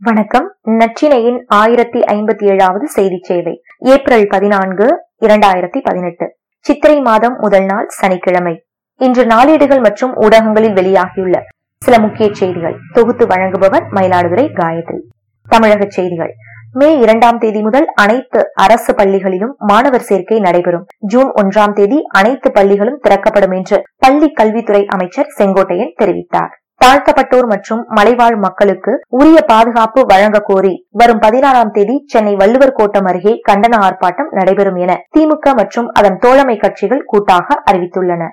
வணக்கம். நச்சினையின் ஆயிரத்தி ஐம்பத்தி ஏழாவது செய்தி சேவை. ஏப்ரல் பதினான்கு இரண்டாயிரத்தி பதினெட்டு. சித்திரை மாதம் முதல் நாள் சனிக்கிழமை. இன்று நாளேடுகள் மற்றும் ஊடகங்களில் வெளியாகியுள்ள சில முக்கிய செய்திகள். தொகுத்து வழங்குபவர் மயிலாடுதுறை காயத்ரி. தமிழக செய்திகள். மே இரண்டாம் தேதி முதல் அனைத்து அரசு பள்ளிகளிலும் மாணவர் சேர்க்கை நடைபெறும். ஜூன் ஒன்றாம் தேதி அனைத்து பள்ளிகளும் திறக்கப்படும் என்று பள்ளி கல்வித்துறை அமைச்சர் செங்கோட்டையன் தெரிவித்தார். தாழ்த்தப்பட்டோர் மற்றும் மலைவாழ் மக்களுக்கு உரிய பாதுகாப்பு வழங்க கோரி வரும் பதினாறாம் தேதி சென்னை வள்ளுவர் கோட்டம் அருகே கண்டன ஆர்ப்பாட்டம் நடைபெறும் என திமுக மற்றும் அதன் தோழமை கட்சிகள் கூட்டாக அறிவித்துள்ளன.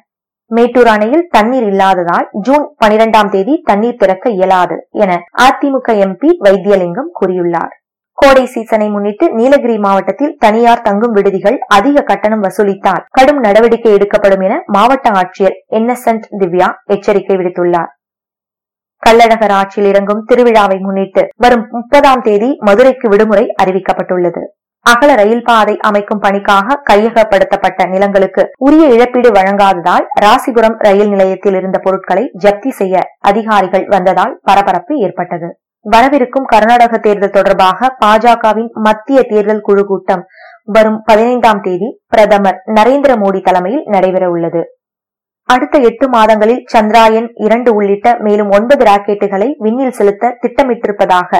மேட்டூர் அணையில் தண்ணீர் இல்லாததால் ஜூன் பனிரெண்டாம் தேதி தண்ணீர் திறக்க இயலாது என அதிமுக எம்பி வைத்தியலிங்கம் கூறியுள்ளார். கோடை சீசனை முன்னிட்டு நீலகிரி மாவட்டத்தில் தனியார் தங்கும் விடுதிகள் அதிக கட்டணம் வசூலித்தால் கடும் நடவடிக்கை எடுக்கப்படும் என மாவட்ட ஆட்சியர் இன்னசென்ட் திவ்யா எச்சரிக்கை விடுத்துள்ளார். கள்ளழகர் ஆட்சியில் இறங்கும் திருவிழாவை முன்னிட்டு வரும் முப்பதாம் தேதி மதுரைக்கு விடுமுறை அறிவிக்கப்பட்டுள்ளது. அகல ரயில் பாதை அமைக்கும் பணிக்காக கையகப்படுத்தப்பட்ட நிலங்களுக்கு உரிய இழப்பீடு வழங்காததால் ராசிபுரம் ரயில் நிலையத்தில் இருந்த பொருட்களை ஜப்தி செய்ய அதிகாரிகள் வந்ததால் பரபரப்பு ஏற்பட்டது. வரவிருக்கும் கர்நாடக தேர்தல் தொடர்பாக பாஜகவின் மத்திய தேர்தல் குழு கூட்டம் வரும் பதினைந்தாம் தேதி பிரதமர் நரேந்திர மோடி தலைமையில் நடைபெற உள்ளது அடுத்த எட்டு மாதங்களில் சந்திராயன் இரண்டு உள்ளிட்ட மேலும் ஒன்பது ராக்கெட்டுகளை விண்ணில் செலுத்த திட்டமிட்டிருப்பதாக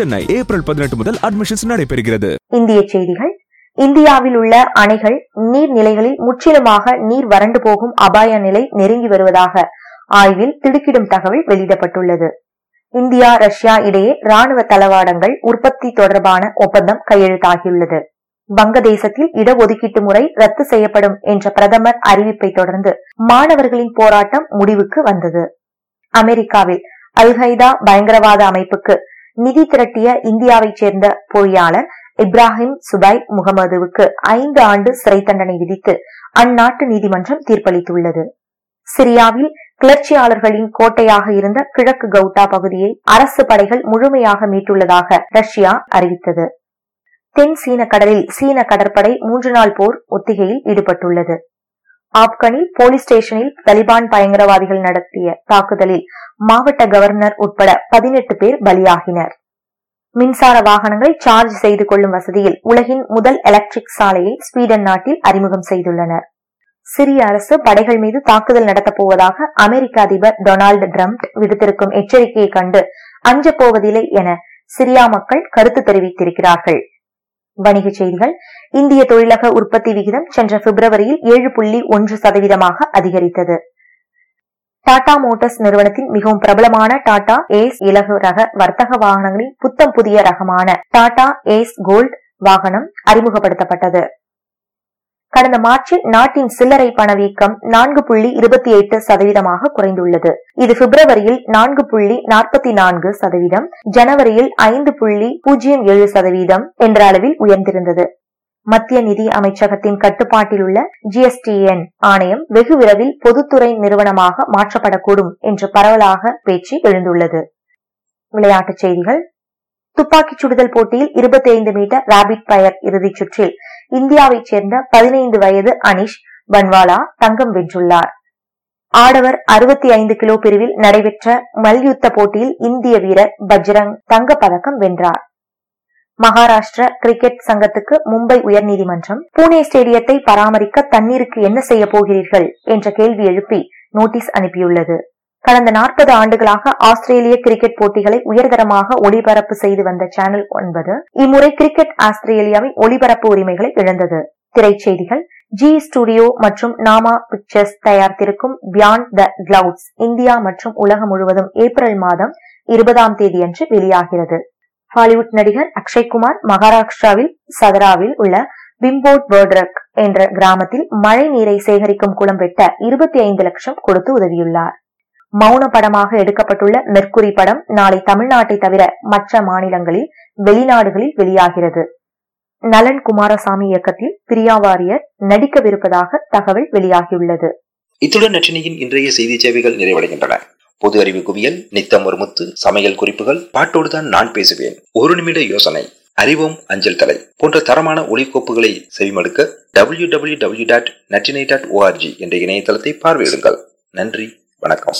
சென்னை ஏப்ரல் பதினெட்டு முதல் அட்மிஷன்ஸ் நடைபெறுகிறது. இந்திய செய்திகள். இந்தியாவில் உள்ள அணைகள் நீர்நிலைகளில் முற்றிலுமாக நீர் வறண்டு போகும் அபாய நிலை நெருங்கி வருவதாக ஆய்வில் திடுக்கிடும் தகவல் வெளியிடப்பட்டுள்ளது. இந்தியா ரஷ்யா இடையே ராணுவ தளவாடங்கள் உற்பத்தி தொடர்பான ஒப்பந்தம் கையெழுத்தாகியுள்ளது. வங்கதேசத்தில் இடஒதுக்கீட்டு முறை ரத்து செய்யப்படும் என்ற பிரதமர் அறிவிப்பை தொடர்ந்து மாணவர்களின் போராட்டம் முடிவுக்கு வந்தது. அமெரிக்காவில் அல்கைதா பயங்கரவாத அமைப்புக்கு நிதி திரட்டிய இந்தியாவைச் சேர்ந்த பொறியாளர் இப்ராஹிம் சுபை முகமதுவுக்கு ஐந்து ஆண்டு சிறை தண்டனை விதித்து அந்நாட்டு நீதிமன்றம் தீர்ப்பளித்துள்ளது. சிரியாவில் கிளர்ச்சியாளர்களின் கோட்டையாக இருந்த கிழக்கு கவுட்டா பகுதியை அரசு படைகள் முழுமையாக மீட்டுள்ளதாக ரஷ்யா அறிவித்தது. தென் சீன கடலில் சீன கடற்படை மூன்று நாள் போர் ஒத்திகையில் ஈடுபட்டுள்ளது. ஆப்கனில் போலீஸ் ஸ்டேஷனில் தலிபான் பயங்கரவாதிகள் நடத்திய தாக்குதலில் மாவட்ட கவர்னர் உட்பட பதினெட்டு பேர் பலியாகினர். மின்சார வாகனங்களை சார்ஜ் செய்து கொள்ளும் வசதியில் உலகின் முதல் எலக்ட்ரிக் சாலையை ஸ்வீடன் நாட்டில் அறிமுகம் செய்துள்ளனர். சிரிய அரசு படைகள் மீது தாக்குதல் நடத்தப் போவதாக அமெரிக்க அதிபர் டொனால்டு டிரம்ப் விடுத்திருக்கும் எச்சரிக்கையை கண்டு அஞ்சப் போவதில்லை என சிரியா மக்கள் கருத்து தெரிவித்திருக்கிறார்கள். வணிகச் செய்திகள் இந்திய தொழிலக உற்பத்தி விகிதம் சென்ற பிப்ரவரியில் ஏழு புள்ளி ஒன்று சதவீதமாக அதிகரித்தது. டாடா மோட்டார்ஸ் நிறுவனத்தின் மிகவும் பிரபலமான டாடா ஏஸ் இலகு ரக வர்த்தக வாகனங்களின் புத்தம் புதிய ரகமான டாடா ஏஸ் கோல்ட் வாகனம் அறிமுகப்படுத்தப்பட்டது. கடந்த மார்ச்சில் நாட்டின் சில்லறை பணவீக்கம் நான்கு புள்ளி இருபத்தி எட்டு சதவீதமாக குறைந்துள்ளது. இது பிப்ரவரியில் நான்கு புள்ளி நாற்பத்தி நான்கு சதவீதம் ஜனவரியில் ஐந்து புள்ளி பூஜ்ஜியம் ஏழு சதவீதம் என்ற அளவில் உயர்ந்திருந்தது. மத்திய நிதி அமைச்சகத்தின் கட்டுப்பாட்டில் உள்ள ஜிஎஸ்டிஎன் ஆணையம் வெகு விரைவில் பொதுத்துறை நிறுவனமாக மாற்றப்படக்கூடும் என்று பரவலாக பேச்சு எழுந்துள்ளது. விளையாட்டுச் செய்திகள். துப்பாக்கிச் சுடுதல் போட்டியில் இருபத்தி ஐந்து மீட்டர் ராபிட் பயர் இறுதிச் சுற்றில் இந்தியாவைச் சேர்ந்த பதினைந்து வயது அனிஷ் பன்வாலா தங்கம் வென்றுள்ளார். ஆடவர் அறுபத்தி ஐந்து கிலோ பிரிவில் நடைபெற்ற மல்யுத்த போட்டியில் இந்திய வீரர் பஜ்ரங் தங்க பதக்கம் வென்றார். மகாராஷ்டிர கிரிக்கெட் சங்கத்துக்கு மும்பை உயர்நீதிமன்றம் பூனே ஸ்டேடியத்தை பராமரிக்க தண்ணீருக்கு என்ன செய்ய போகிறீர்கள்? என்ற கேள்வி எழுப்பி நோட்டீஸ் அனுப்பியுள்ளது. கடந்த நாற்பது ஆண்டுகளாக ஆஸ்திரேலிய கிரிக்கெட் போட்டிகளை உயர்தரமாக ஒளிபரப்பு செய்து வந்த சேனல் ஒன்பது இம்முறை கிரிக்கெட் ஆஸ்திரேலியாவின் ஒளிபரப்பு உரிமைகளை இழந்தது. திரைச்செய்திகள் ஜி ஸ்டுடியோ மற்றும் நாமா பிக்சர்ஸ் தயாரித்திருக்கும் பியாண்ட் த கிளவுட்ஸ் இந்தியா மற்றும் உலகம் முழுவதும் ஏப்ரல் மாதம் இருபதாம் தேதியன்று வெளியாகிறது. ஹாலிவுட் நடிகர் அக்ஷய்குமார் மகாராஷ்டிராவில் சதராவில் உள்ள பிம்போட் பர்ட்ரக் என்ற கிராமத்தில் மழை நீரை சேகரிக்கும் குளம் வெட்ட இருபத்தி ஐந்து லட்சம் கொடுத்து உதவியுள்ளார். மௌன படமாக எடுக்கப்பட்டுள்ள மெர்க்குரி படம் நாளை தமிழ்நாட்டை தவிர மற்ற மாநிலங்களில் வெளிநாடுகளில் வெளியாகிறது. நலன் குமாரசாமி இயக்கத்தில் பிரியா வாரியர் நடிக்கவிருப்பதாக தகவல் வெளியாகியுள்ளது. இத்துடன் நற்றினியின் இன்றைய செய்தி சேவைகள் நிறைவடைகின்றன. பொது அறிவு குவியல் நித்தம் ஒரு முத்து சமையல் குறிப்புகள் பாட்டோடுதான் நான் பேசுவேன். ஒரு நிமிட யோசனை அறிவோம் அஞ்சல் தலை போன்ற தரமான ஒளிக்கோப்புகளை செவிமடுக்க W W W dot Natrinai dot O R G என்ற இணையதளத்தை பார்வையிடுங்கள். நன்றி வணக்கம்.